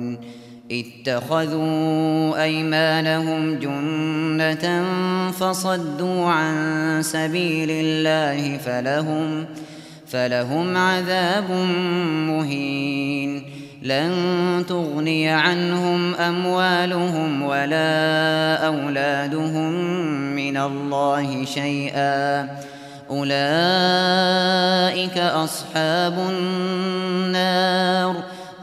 يعلمون اتخذوا أيمانهم جنة فصدوا عن سبيل الله فلهم فلهم عذاب مهين لن تغني عنهم أموالهم ولا أولادهم من الله شيئا أولئك أصحاب النار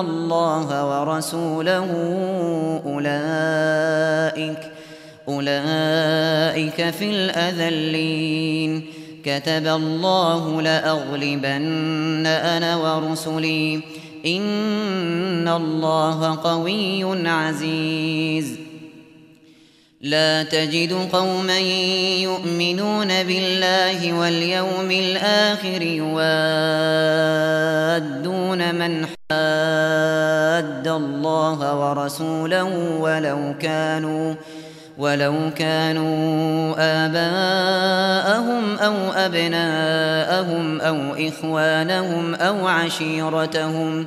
الله ورسوله أولئك أولئك في الأذلين. كتب الله لأغلبن أنا ورسلي. إن الله قوي عزيز. لا تجد قوما يؤمنون بالله واليوم الآخر يوادون من حاد الله ورسوله ولو كانوا ولو كانوا آباءهم أو أبناءهم أو إخوانهم أو عشيرتهم أو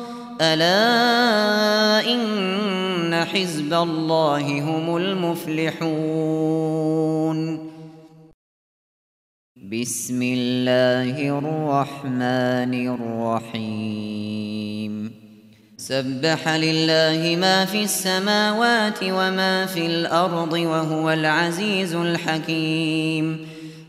ألا إن حزب الله هم المفلحون. بسم الله الرحمن الرحيم. سبح لله ما في السماوات وما في الأرض وهو العزيز الحكيم.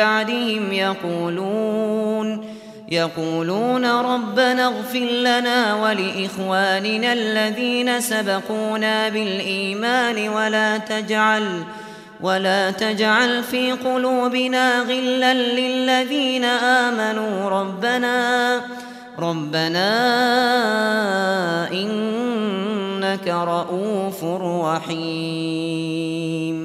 بعدهم يقولون يقولون ربنا اغفر لنا ولإخواننا الذين سبقونا بالإيمان ولا تجعل ولا تجعل في قلوبنا غلا للذين آمنوا ربنا ربنا إنك رؤوف رحيم